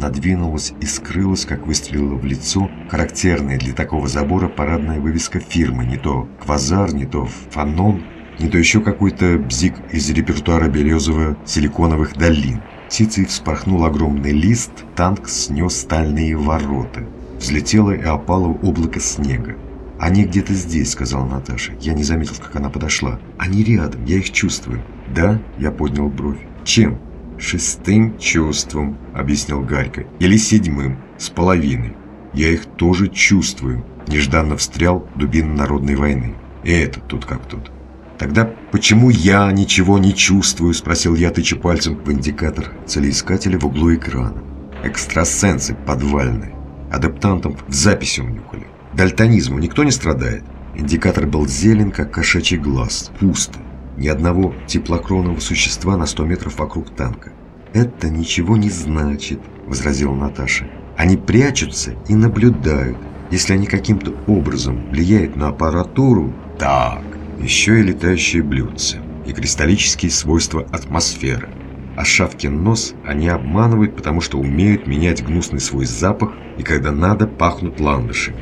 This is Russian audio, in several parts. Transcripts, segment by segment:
надвинулась и скрылась, как выстрелила в лицо характерная для такого забора парадная вывеска фирмы, не то «Квазар», не то «Фанон», не то еще какой-то бзик из репертуара Березово-Силиконовых долин. Птицей вспорхнул огромный лист, танк снес стальные ворота. Взлетело и опало облако снега. «Они где-то здесь», — сказала Наташа. Я не заметил, как она подошла. «Они рядом, я их чувствую». «Да?» — я поднял бровь. «Чем?» «Шестым чувством», — объяснил Гарька. «Или седьмым, с половиной. Я их тоже чувствую». Нежданно встрял дубин народной войны. «И этот тут как тут». «Тогда почему я ничего не чувствую?» – спросил я, тыча пальцем в индикатор целеискателя в углу экрана. «Экстрасенсы подвальные. Адаптантам в записи унюхали. Дальтонизму никто не страдает?» Индикатор был зелен, как кошачий глаз. Пусто. Ни одного теплокровного существа на 100 метров вокруг танка. «Это ничего не значит», – возразила Наташа. «Они прячутся и наблюдают. Если они каким-то образом влияют на аппаратуру...» «Так, еще и летающие блюдца, и кристаллические свойства атмосферы. А Шавкин нос они обманывают, потому что умеют менять гнусный свой запах, и когда надо, пахнут ландышами.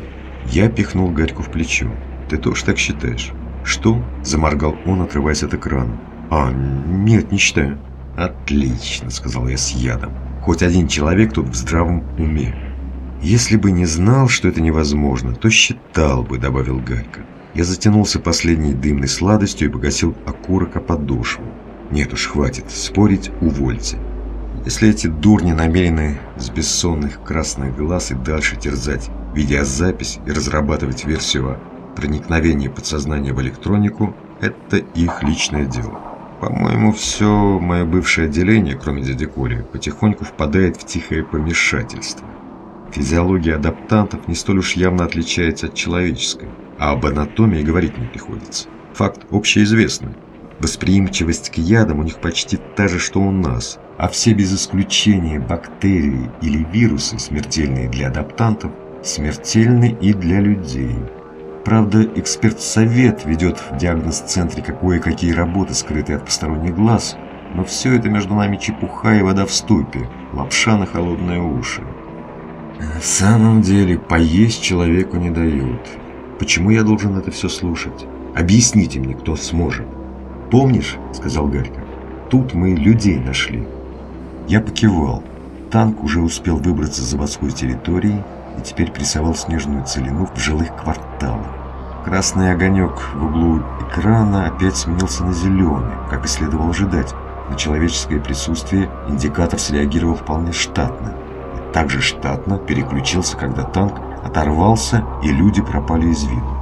Я пихнул Гарьку в плечо. «Ты тоже так считаешь?» «Что?» – заморгал он, отрываясь от экрана. «А, нет, не считаю». «Отлично», – сказал я с ядом. «Хоть один человек тут в здравом уме». «Если бы не знал, что это невозможно, то считал бы», – добавил Гарька. Я затянулся последней дымной сладостью и погасил окурок о подошву. Нет уж, хватит, спорить увольте. Если эти дурни намерены с бессонных красных глаз и дальше терзать видеозапись и разрабатывать версию проникновение подсознания в электронику – это их личное дело. По-моему, все мое бывшее отделение, кроме дяди Коли, потихоньку впадает в тихое помешательство. Физиология адаптантов не столь уж явно отличается от человеческой, а об анатомии говорить не приходится. Факт общеизвестный. Восприимчивость к ядам у них почти та же, что у нас, а все без исключения бактерии или вирусы, смертельные для адаптантов, смертельны и для людей. Правда, эксперт-совет ведет в диагноз-центре кое-какие работы, скрытые от посторонних глаз, но все это между нами чепуха и вода в ступе, лапша на холодные уши. В самом деле, поесть человеку не дают. Почему я должен это все слушать? Объясните мне, кто сможет. Помнишь, сказал Гарька, тут мы людей нашли. Я покивал. Танк уже успел выбраться с заводской территории и теперь прессовал снежную целину в жилых кварталах. Красный огонек в углу экрана опять сменился на зеленый, как и следовало ожидать. На человеческое присутствие индикатор среагировал вполне штатно. И также штатно переключился, когда танк оторвался, и люди пропали из виду.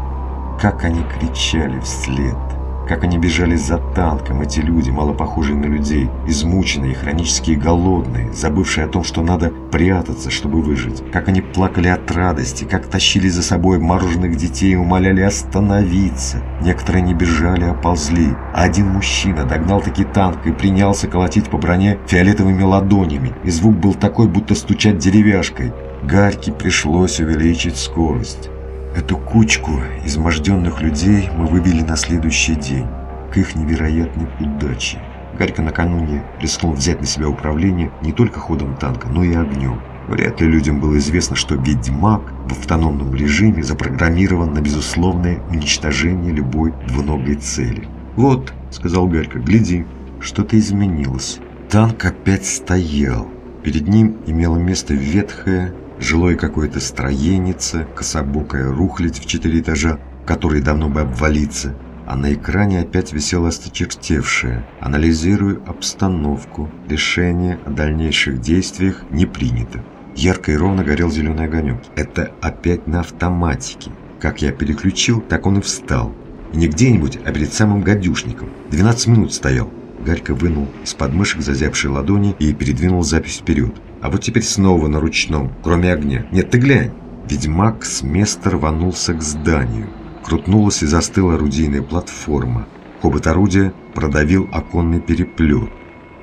Как они кричали вслед! Как они бежали за танком, эти люди, мало похожие на людей, измученные, хронически голодные, забывшие о том, что надо прятаться, чтобы выжить. Как они плакали от радости, как тащили за собой мороженых детей и умоляли остановиться. Некоторые не бежали, а ползли. А один мужчина догнал таки танк и принялся колотить по броне фиолетовыми ладонями. И звук был такой, будто стучать деревяшкой. Гарьке пришлось увеличить скорость. Эту кучку изможденных людей мы вывели на следующий день, к их невероятной удаче. Гарька накануне рискнул взять на себя управление не только ходом танка, но и огнем. Вряд ли людям было известно, что «Ведьмак» в автономном режиме запрограммирован на безусловное уничтожение любой двуногой цели. «Вот», — сказал Гарька, — «гляди, что-то изменилось». Танк опять стоял. Перед ним имело место ветхое, жилое какое-то строенице, кособокая рухлядь в четыре этажа, который давно бы обвалиться, а на экране опять висело осточертевшее. Анализирую обстановку. Решение о дальнейших действиях не принято. Ярко и ровно горел зеленый огонек. Это опять на автоматике. Как я переключил, так он и встал. И не где-нибудь, а перед самым гадюшником. 12 минут стоял. Гарька вынул из подмышек зазябшие ладони и передвинул запись вперед. А вот теперь снова на ручном, кроме огня. Нет, ты глянь. Ведьмак с места рванулся к зданию. Крутнулась и застыла орудийная платформа. Хобот орудия продавил оконный переплет.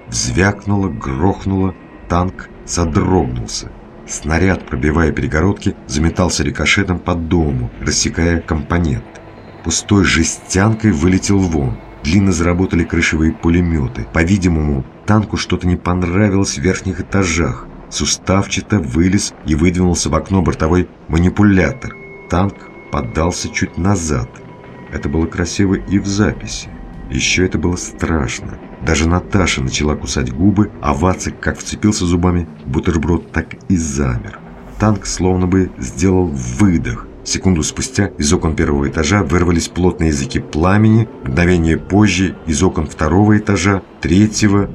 Взвякнуло, грохнуло, танк содрогнулся. Снаряд, пробивая перегородки, заметался рикошетом по дому, рассекая компонент. Пустой жестянкой вылетел вон. Длинно заработали крышевые пулеметы. По-видимому, танку что-то не понравилось в верхних этажах. суставчато вылез и выдвинулся в окно бортовой манипулятор. Танк поддался чуть назад. Это было красиво и в записи. Еще это было страшно. Даже Наташа начала кусать губы, а Вацик как вцепился зубами бутерброд, так и замер. Танк словно бы сделал выдох. Секунду спустя из окон первого этажа вырвались плотные языки пламени, мгновение позже из окон второго этажа, третьего.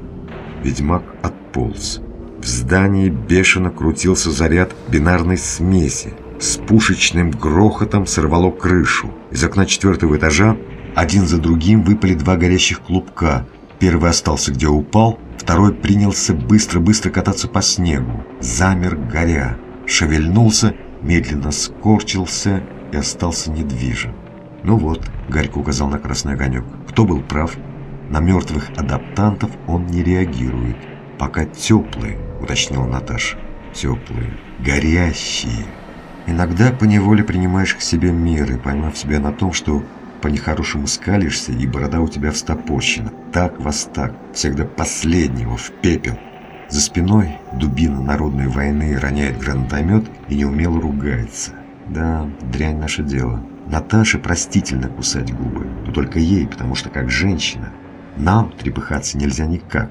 Ведьмак отполз. В здании бешено крутился заряд бинарной смеси. С пушечным грохотом сорвало крышу. Из окна четвертого этажа один за другим выпали два горящих клубка. Первый остался где упал, второй принялся быстро-быстро кататься по снегу. Замер горя. Шевельнулся медленно скорчился и остался недвижим. «Ну вот», — Гарько указал на красный огонек, — «кто был прав? На мертвых адаптантов он не реагирует. Пока теплые», — уточнила Наташа. «Теплые, горящие». Иногда поневоле принимаешь к себе меры, поймав себя на том, что по-нехорошему скалишься, и борода у тебя встопорщена. Так вас так, всегда последнего, в пепел. За спиной дубина народной войны роняет гранатомет и неумело ругается. Да, дрянь наше дело. Наташе простительно кусать губы, но только ей, потому что как женщина. Нам трепыхаться нельзя никак.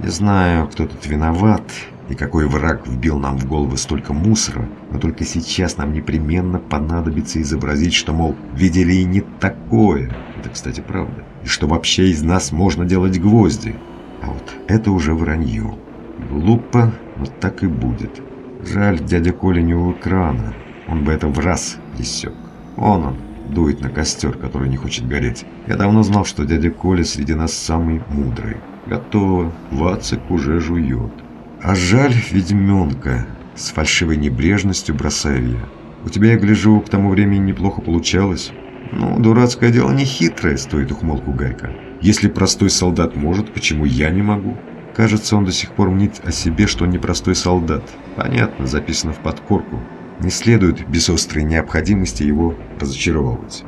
Не знаю, кто тут виноват и какой враг вбил нам в головы столько мусора, но только сейчас нам непременно понадобится изобразить, что, мол, видели и не такое. Это, кстати, правда. И что вообще из нас можно делать гвозди. А вот это уже вранье. Глупо, но так и будет. Жаль, дядя Коля не у экрана. Он бы это в раз пресек. Он он, дует на костер, который не хочет гореть. Я давно знал, что дядя Коля среди нас самый мудрый. Готово, Вацик уже жует. А жаль ведьменка, с фальшивой небрежностью бросаю я. У тебя, я гляжу, к тому времени неплохо получалось. Ну, дурацкое дело не хитрое, стоит ухмылку Гайка. Если простой солдат может, почему я не могу? Кажется, он до сих пор мнит о себе, что он непростой солдат. Понятно, записано в подкорку. Не следует без острой необходимости его разочаровывать.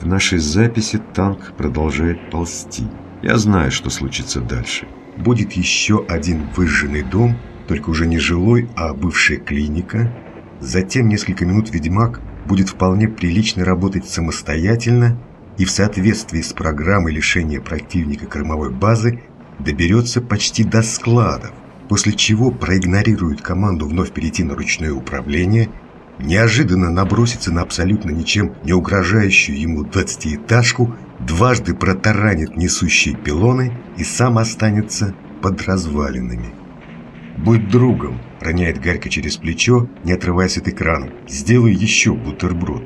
В нашей записи танк продолжает ползти. Я знаю, что случится дальше. Будет еще один выжженный дом, только уже не жилой, а бывшая клиника. Затем несколько минут ведьмак будет вполне прилично работать самостоятельно и в соответствии с программой лишения противника кормовой базы доберется почти до складов, после чего проигнорирует команду вновь перейти на ручное управление, неожиданно набросится на абсолютно ничем не угрожающую ему двадцатиэтажку, дважды протаранит несущие пилоны и сам останется под развалинами. «Будь другом», — роняет Гарька через плечо, не отрываясь от экрана. «Сделай еще бутерброд».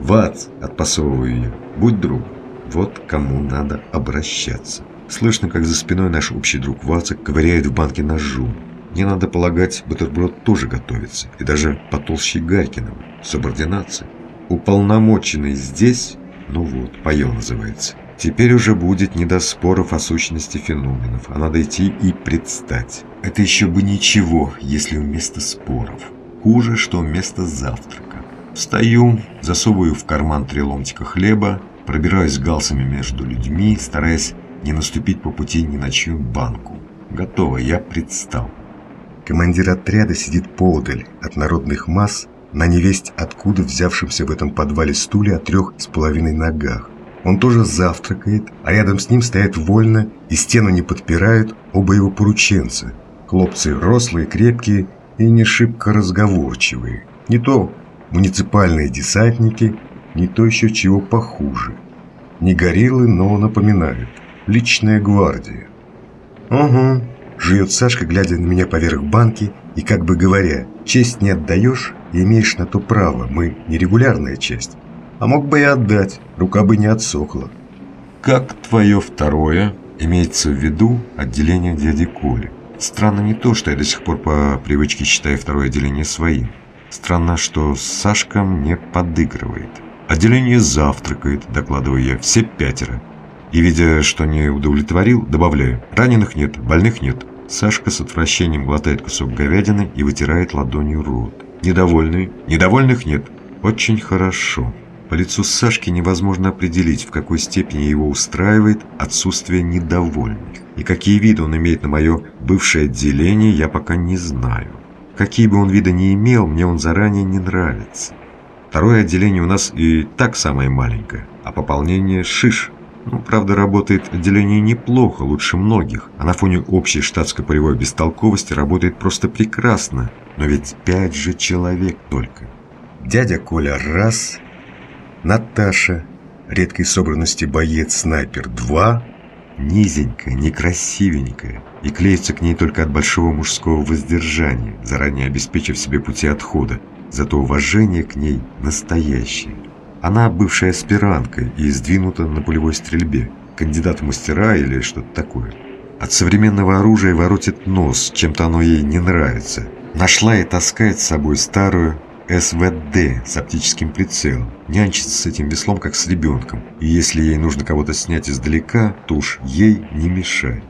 «Вац!» — отпасовываю я. «Будь другом». Вот кому надо обращаться. Слышно, как за спиной наш общий друг Вацак ковыряет в банке ножом. Мне надо полагать, бутерброд тоже готовится, и даже потолще Гарькиного, субординация. Уполномоченный здесь, ну вот, поел называется. Теперь уже будет не до споров о сущности феноменов, а надо идти и предстать. Это еще бы ничего, если вместо споров. Хуже, что вместо завтрака. Встаю, засовываю в карман три ломтика хлеба, пробираюсь галсами между людьми, стараясь не наступить по пути ни на чью банку. Готово, я предстал. Командир отряда сидит поодаль от народных масс на невесть откуда взявшемся в этом подвале стуле о трех с половиной ногах. Он тоже завтракает, а рядом с ним стоят вольно и стену не подпирают оба его порученца. Хлопцы рослые, крепкие и не шибко разговорчивые. Не то муниципальные десантники, не то еще чего похуже. Не гориллы, но напоминают личная гвардия. Угу, жует Сашка, глядя на меня поверх банки и как бы говоря, честь не отдаешь и имеешь на то право, мы нерегулярная часть. А мог бы и отдать, рука бы не отсохла. Как твое второе, имеется в виду отделение дяди Коли. Странно не то, что я до сих пор по привычке считаю второе отделение своим. Странно, что Сашка мне подыгрывает. Отделение завтракает, докладываю я, все пятеро. И, видя, что не удовлетворил, добавляю, раненых нет, больных нет. Сашка с отвращением глотает кусок говядины и вытирает ладонью рот. Недовольный? Недовольных нет. Очень хорошо. По лицу Сашки невозможно определить, в какой степени его устраивает отсутствие недовольных. И какие виды он имеет на мое бывшее отделение, я пока не знаю. Какие бы он виды ни имел, мне он заранее не нравится. Второе отделение у нас и так самое маленькое, а пополнение шиш. Ну, правда, работает отделение неплохо, лучше многих, а на фоне общей штатской полевой бестолковости работает просто прекрасно. Но ведь пять же человек только. Дядя Коля раз, Наташа, редкой собранности боец-снайпер два, низенькая, некрасивенькая, и клеится к ней только от большого мужского воздержания, заранее обеспечив себе пути отхода, зато уважение к ней настоящее. Она бывшая аспирантка и сдвинута на пулевой стрельбе, кандидат мастера или что-то такое. От современного оружия воротит нос, чем-то оно ей не нравится. Нашла и таскает с собой старую СВД с оптическим прицелом. Нянчится с этим веслом, как с ребенком. И если ей нужно кого-то снять издалека, то уж ей не мешай.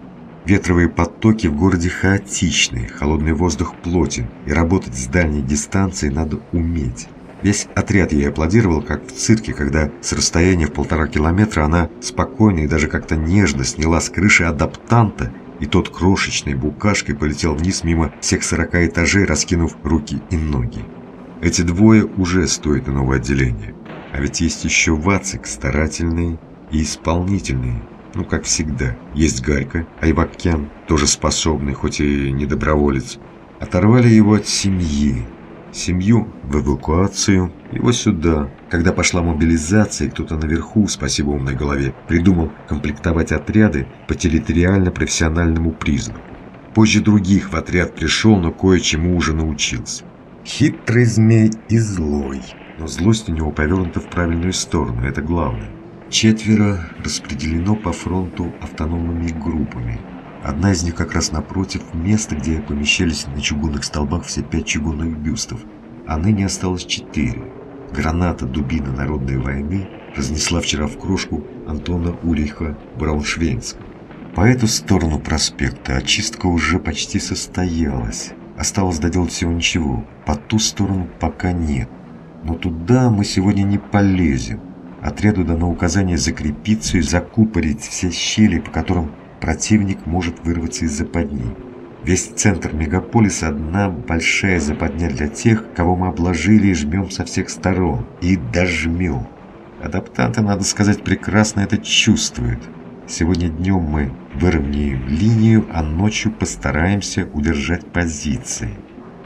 Ветровые потоки в городе хаотичные, холодный воздух плотен, и работать с дальней дистанции надо уметь. Весь отряд ей аплодировал, как в цирке, когда с расстояния в полтора километра она спокойно и даже как-то нежно сняла с крыши адаптанта, и тот крошечной букашкой полетел вниз мимо всех сорока этажей, раскинув руки и ноги. Эти двое уже стоят иного отделения. А ведь есть еще Вацик, старательные и исполнительные. Ну, как всегда. Есть Гарька, Айвакян, тоже способный, хоть и не доброволец. Оторвали его от семьи, семью в эвакуацию, его сюда. Когда пошла мобилизация, кто-то наверху, спасибо умной голове, придумал комплектовать отряды по территориально-профессиональному признаку. Позже других в отряд пришел, но кое-чему уже научился. Хитрый змей и злой, но злость у него повернута в правильную сторону, это главное. Четверо распределено по фронту автономными группами – Одна из них как раз напротив места, где помещались на чугунных столбах все пять чугунных бюстов, а ныне осталось четыре. Граната дубина народной войны разнесла вчера в крошку Антона Ульриха Брауншвейнского. По эту сторону проспекта очистка уже почти состоялась. Осталось доделать всего ничего. По ту сторону пока нет. Но туда мы сегодня не полезем. Отряду дано указание закрепиться и закупорить все щели, по которым противник может вырваться из западни. Весь центр мегаполиса – одна большая западня для тех, кого мы обложили и жмем со всех сторон. И дожмем. Адаптанты, надо сказать, прекрасно это чувствуют. Сегодня днем мы выровняем линию, а ночью постараемся удержать позиции.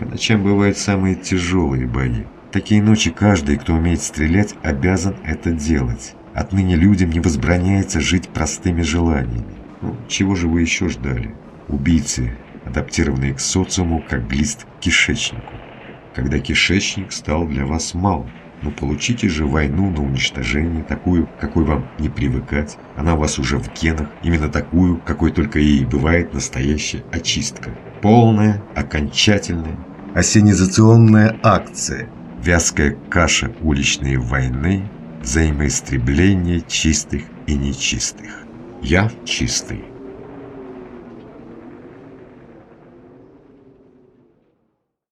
По ночам бывают самые тяжелые бои. такие ночи каждый, кто умеет стрелять, обязан это делать. Отныне людям не возбраняется жить простыми желаниями. Ну, чего же вы еще ждали? Убийцы, адаптированные к социуму, как глист к кишечнику. Когда кишечник стал для вас мал. Ну, получите же войну на уничтожение, такую, какой вам не привыкать. Она у вас уже в генах, именно такую, какой только и бывает настоящая очистка. Полная, окончательная, осенизационная акция. Вязкая каша уличной войны, взаимоистребление чистых и нечистых. Я чистый.